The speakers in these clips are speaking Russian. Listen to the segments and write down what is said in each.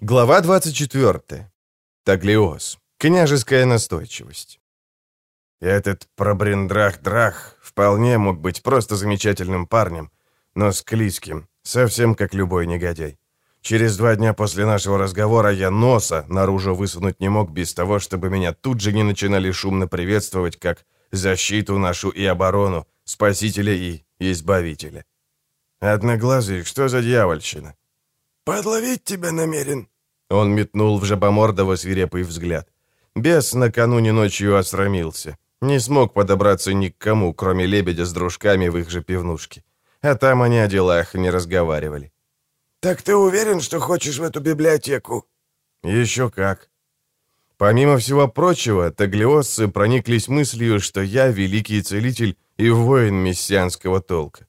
Глава 24. Таглиоз. Княжеская настойчивость. Этот пробрендрах-драх вполне мог быть просто замечательным парнем, но склизким, совсем как любой негодяй. Через два дня после нашего разговора я носа наружу высунуть не мог без того, чтобы меня тут же не начинали шумно приветствовать как защиту нашу и оборону, спасителя и избавителя. Одноглазый, что за дьявольщина? «Подловить тебя намерен?» Он метнул в жабомордого свирепый взгляд. Бес накануне ночью осрамился. Не смог подобраться ни к кому, кроме лебедя с дружками в их же пивнушке. А там они о делах не разговаривали. «Так ты уверен, что хочешь в эту библиотеку?» «Еще как». Помимо всего прочего, таглиосцы прониклись мыслью, что я великий целитель и воин мессианского толка.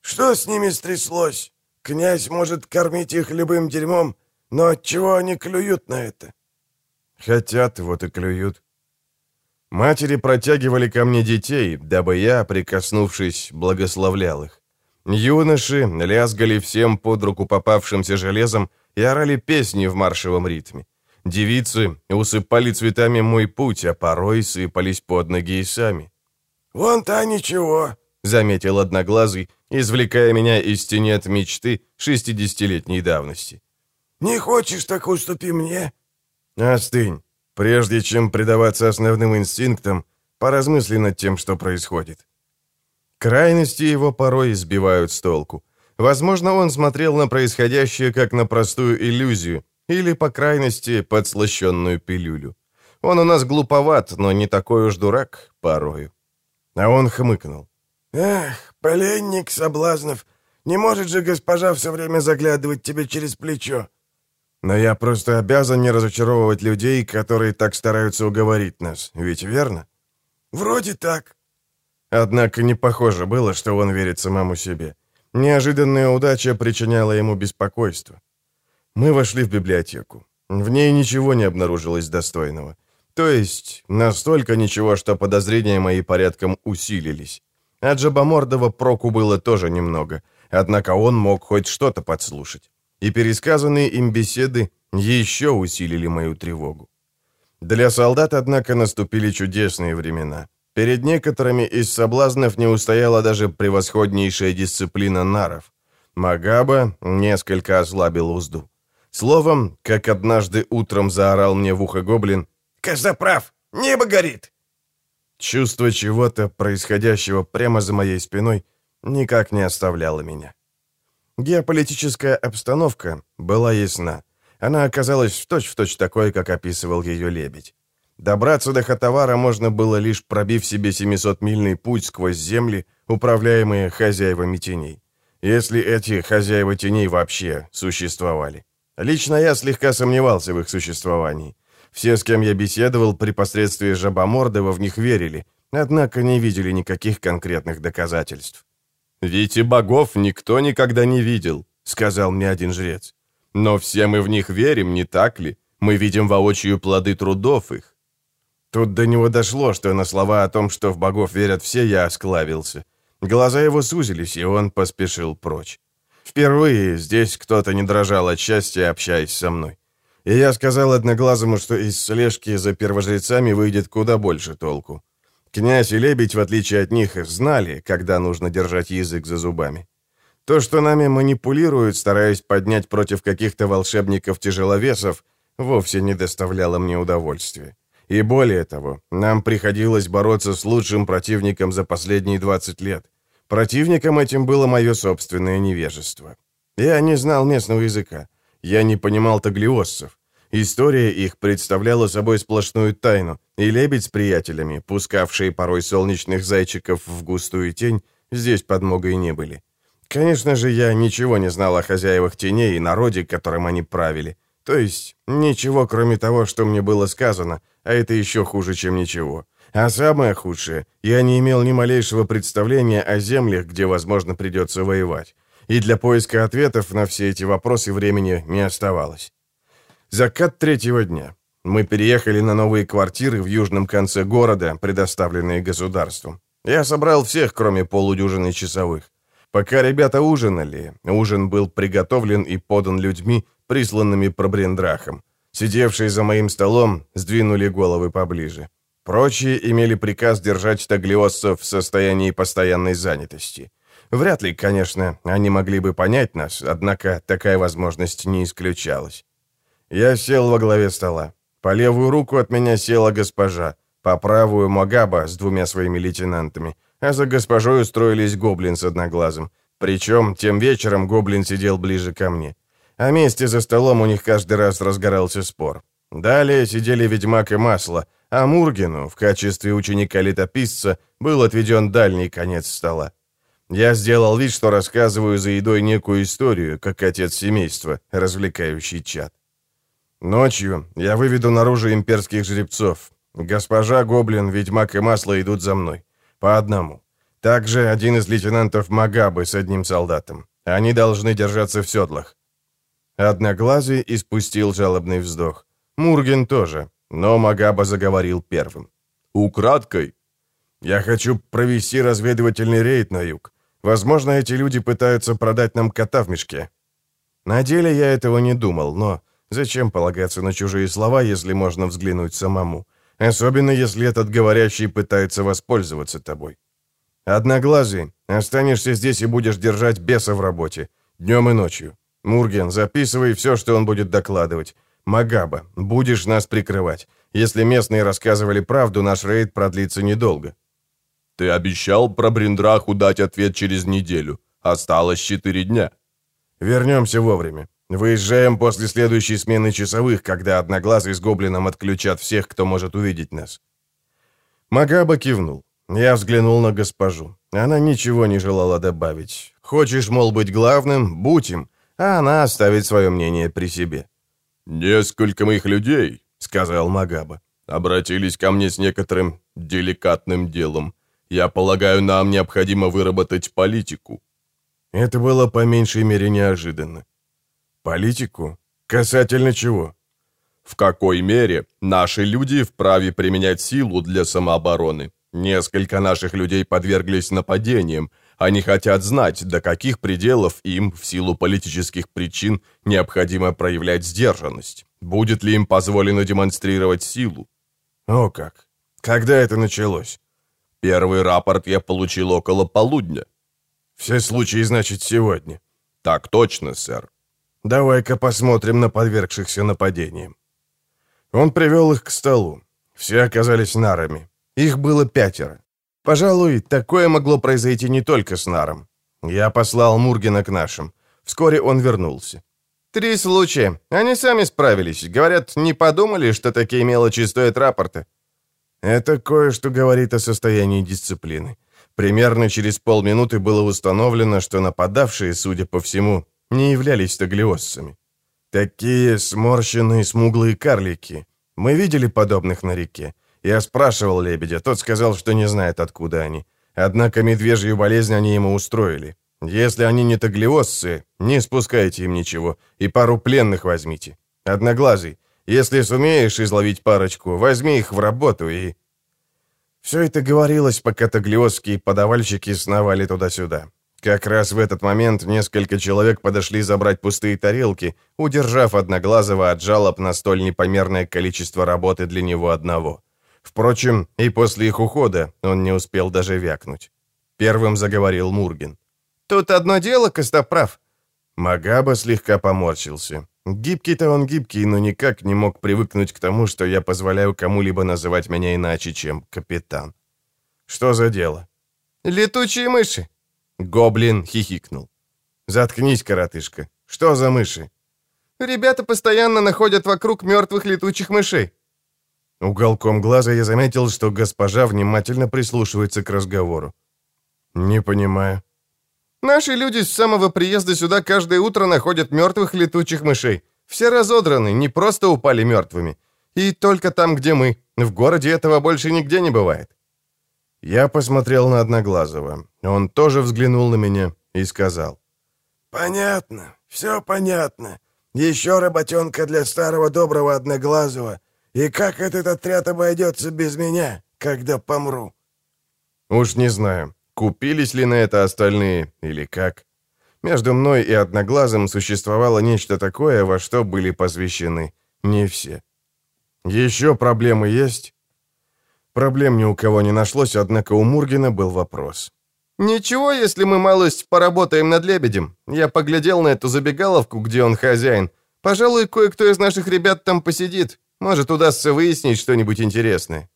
«Что с ними стряслось?» Князь может кормить их любым дерьмом, но отчего они клюют на это? Хотят, вот и клюют. Матери протягивали ко мне детей, дабы я, прикоснувшись, благословлял их. Юноши лязгали всем под руку попавшимся железом и орали песни в маршевом ритме. Девицы усыпали цветами мой путь, а порой сыпались под ноги и сами. «Вон та ничего», — заметил Одноглазый, извлекая меня из тенет мечты шестидесятилетней давности. «Не хочешь, так уступи мне?» «Остынь. Прежде чем предаваться основным инстинктам, поразмысли над тем, что происходит». Крайности его порой избивают с толку. Возможно, он смотрел на происходящее как на простую иллюзию, или, по крайности, подслащенную пилюлю. Он у нас глуповат, но не такой уж дурак порою. А он хмыкнул. «Эх, пленник соблазнов, не может же госпожа все время заглядывать тебе через плечо?» «Но я просто обязан не разочаровывать людей, которые так стараются уговорить нас, ведь верно?» «Вроде так». Однако не похоже было, что он верит самому себе. Неожиданная удача причиняла ему беспокойство. Мы вошли в библиотеку. В ней ничего не обнаружилось достойного. То есть, настолько ничего, что подозрения мои порядком усилились. От Жабомордова проку было тоже немного, однако он мог хоть что-то подслушать. И пересказанные им беседы еще усилили мою тревогу. Для солдат, однако, наступили чудесные времена. Перед некоторыми из соблазнов не устояла даже превосходнейшая дисциплина наров. Магаба несколько ослабил узду. Словом, как однажды утром заорал мне в ухо гоблин, «Козаправ! Небо горит!» Чувство чего-то, происходящего прямо за моей спиной, никак не оставляло меня. Геополитическая обстановка была ясна. Она оказалась точь-в-точь точь такой, как описывал ее лебедь. Добраться до Хатавара можно было лишь пробив себе 700-мильный путь сквозь земли, управляемые хозяевами теней. Если эти хозяева теней вообще существовали. Лично я слегка сомневался в их существовании. Все, с кем я беседовал, при посредстве Жабомордова в них верили, однако не видели никаких конкретных доказательств. «Ведь и богов никто никогда не видел», — сказал мне один жрец. «Но все мы в них верим, не так ли? Мы видим воочию плоды трудов их». Тут до него дошло, что на слова о том, что в богов верят все, я осклавился. Глаза его сузились, и он поспешил прочь. Впервые здесь кто-то не дрожал от счастья, общаясь со мной. И я сказал Одноглазому, что из слежки за первожрецами выйдет куда больше толку. Князь и лебедь, в отличие от них, знали, когда нужно держать язык за зубами. То, что нами манипулируют, стараясь поднять против каких-то волшебников-тяжеловесов, вовсе не доставляло мне удовольствия. И более того, нам приходилось бороться с лучшим противником за последние 20 лет. Противником этим было мое собственное невежество. Я не знал местного языка. Я не понимал таглиоссов. История их представляла собой сплошную тайну, и лебедь с приятелями, пускавшие порой солнечных зайчиков в густую тень, здесь подмогой не были. Конечно же, я ничего не знал о хозяевах теней и народе, которым они правили. То есть, ничего, кроме того, что мне было сказано, а это еще хуже, чем ничего. А самое худшее, я не имел ни малейшего представления о землях, где, возможно, придется воевать и для поиска ответов на все эти вопросы времени не оставалось. Закат третьего дня. Мы переехали на новые квартиры в южном конце города, предоставленные государством. Я собрал всех, кроме полудюжины часовых. Пока ребята ужинали, ужин был приготовлен и подан людьми, присланными пробрендрахом. Сидевшие за моим столом сдвинули головы поближе. Прочие имели приказ держать таглиоссов в состоянии постоянной занятости. Вряд ли, конечно, они могли бы понять нас, однако такая возможность не исключалась. Я сел во главе стола. По левую руку от меня села госпожа, по правую Магаба с двумя своими лейтенантами, а за госпожой устроились гоблин с одноглазым. Причем тем вечером гоблин сидел ближе ко мне. А вместе за столом у них каждый раз разгорался спор. Далее сидели ведьмак и масло, а Мургину в качестве ученика-летописца был отведен дальний конец стола. Я сделал вид, что рассказываю за едой некую историю, как отец семейства, развлекающий чат. Ночью я выведу наружу имперских жеребцов. Госпожа, гоблин, ведьмак и масло идут за мной. По одному. Также один из лейтенантов Магабы с одним солдатом. Они должны держаться в седлах. Одноглазый испустил жалобный вздох. Мурген тоже. Но Магаба заговорил первым. «Украдкой. Я хочу провести разведывательный рейд на юг. Возможно, эти люди пытаются продать нам кота в мешке». На деле я этого не думал, но зачем полагаться на чужие слова, если можно взглянуть самому? Особенно, если этот говорящий пытается воспользоваться тобой. Одноглазый, останешься здесь и будешь держать беса в работе. Днем и ночью. Мурген, записывай все, что он будет докладывать. Магаба, будешь нас прикрывать. Если местные рассказывали правду, наш рейд продлится недолго». «Ты обещал про Бриндраху дать ответ через неделю. Осталось четыре дня». «Вернемся вовремя. Выезжаем после следующей смены часовых, когда Одноглазый с Гоблином отключат всех, кто может увидеть нас». Магаба кивнул. Я взглянул на госпожу. Она ничего не желала добавить. «Хочешь, мол, быть главным? Будь им». А она оставит свое мнение при себе. «Несколько моих людей», — сказал Магаба, — «обратились ко мне с некоторым деликатным делом. Я полагаю, нам необходимо выработать политику». Это было по меньшей мере неожиданно. «Политику? Касательно чего?» «В какой мере наши люди вправе применять силу для самообороны? Несколько наших людей подверглись нападениям, они хотят знать, до каких пределов им, в силу политических причин, необходимо проявлять сдержанность. Будет ли им позволено демонстрировать силу? О как! Когда это началось? Первый рапорт я получил около полудня. Все случаи, значит, сегодня. Так точно, сэр. Давай-ка посмотрим на подвергшихся нападениям. Он привел их к столу. Все оказались нарами. Их было пятеро. Пожалуй, такое могло произойти не только с Наром. Я послал Мургина к нашим. Вскоре он вернулся. «Три случая. Они сами справились. Говорят, не подумали, что такие мелочи стоят рапорта». Это кое-что говорит о состоянии дисциплины. Примерно через полминуты было установлено, что нападавшие, судя по всему, не являлись таглиоссами. Такие сморщенные смуглые карлики. Мы видели подобных на реке. Я спрашивал лебедя, тот сказал, что не знает, откуда они. Однако медвежью болезнь они ему устроили. Если они не таглиосцы, не спускайте им ничего, и пару пленных возьмите. Одноглазый, если сумеешь изловить парочку, возьми их в работу и...» Все это говорилось, пока таглиосские подавальщики сновали туда-сюда. Как раз в этот момент несколько человек подошли забрать пустые тарелки, удержав Одноглазого от жалоб на столь непомерное количество работы для него одного. Впрочем, и после их ухода он не успел даже вякнуть. Первым заговорил Мургин. «Тут одно дело, Костоправ». Магаба слегка поморщился. Гибкий-то он гибкий, но никак не мог привыкнуть к тому, что я позволяю кому-либо называть меня иначе, чем капитан. «Что за дело?» «Летучие мыши». Гоблин хихикнул. «Заткнись, коротышка. Что за мыши?» «Ребята постоянно находят вокруг мертвых летучих мышей. Уголком глаза я заметил, что госпожа внимательно прислушивается к разговору. «Не понимаю». «Наши люди с самого приезда сюда каждое утро находят мертвых летучих мышей. Все разодраны, не просто упали мертвыми. И только там, где мы. В городе этого больше нигде не бывает». Я посмотрел на Одноглазого. Он тоже взглянул на меня и сказал. «Понятно, все понятно. Еще работенка для старого доброго Одноглазого — и как этот отряд обойдется без меня, когда помру?» «Уж не знаю, купились ли на это остальные или как. Между мной и Одноглазым существовало нечто такое, во что были посвящены не все. Еще проблемы есть? Проблем ни у кого не нашлось, однако у Мургина был вопрос. «Ничего, если мы малость поработаем над лебедем. Я поглядел на эту забегаловку, где он хозяин. Пожалуй, кое-кто из наших ребят там посидит. Может, удастся выяснить что-нибудь интересное».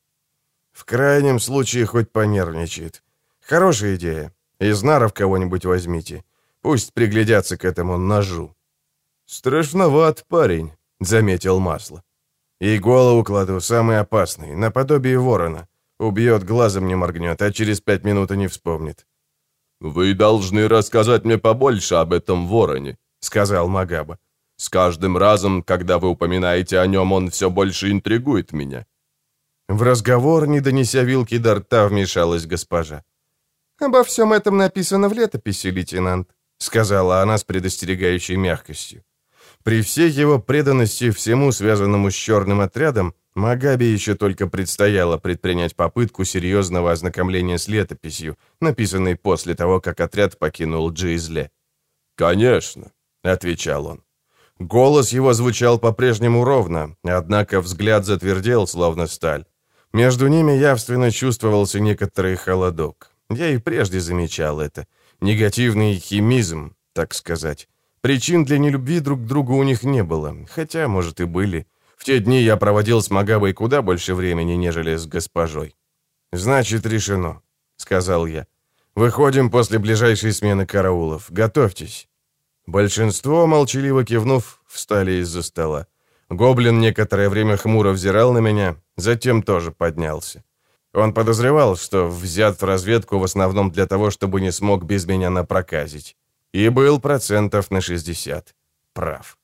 В крайнем случае хоть понервничает. Хорошая идея. Из наров кого-нибудь возьмите. Пусть приглядятся к этому ножу. Страшноват парень, заметил масло. И голову кладу самый опасный, наподобие ворона. Убьет, глазом не моргнет, а через пять минут и не вспомнит. «Вы должны рассказать мне побольше об этом вороне», — сказал Магаба. «С каждым разом, когда вы упоминаете о нем, он все больше интригует меня». В разговор, не донеся вилки до рта, вмешалась госпожа. «Обо всем этом написано в летописи, лейтенант», — сказала она с предостерегающей мягкостью. При всей его преданности всему, связанному с черным отрядом, Магаби еще только предстояло предпринять попытку серьезного ознакомления с летописью, написанной после того, как отряд покинул Джизле. «Конечно», — отвечал он. Голос его звучал по-прежнему ровно, однако взгляд затвердел, словно сталь. Между ними явственно чувствовался некоторый холодок. Я и прежде замечал это. Негативный химизм, так сказать. Причин для нелюбви друг к другу у них не было, хотя, может, и были. В те дни я проводил с Магабой куда больше времени, нежели с госпожой. «Значит, решено», — сказал я. «Выходим после ближайшей смены караулов. Готовьтесь». Большинство, молчаливо кивнув, встали из-за стола. Гоблин некоторое время хмуро взирал на меня, затем тоже поднялся. Он подозревал, что взят в разведку в основном для того, чтобы не смог без меня напроказить. И был процентов на 60 прав.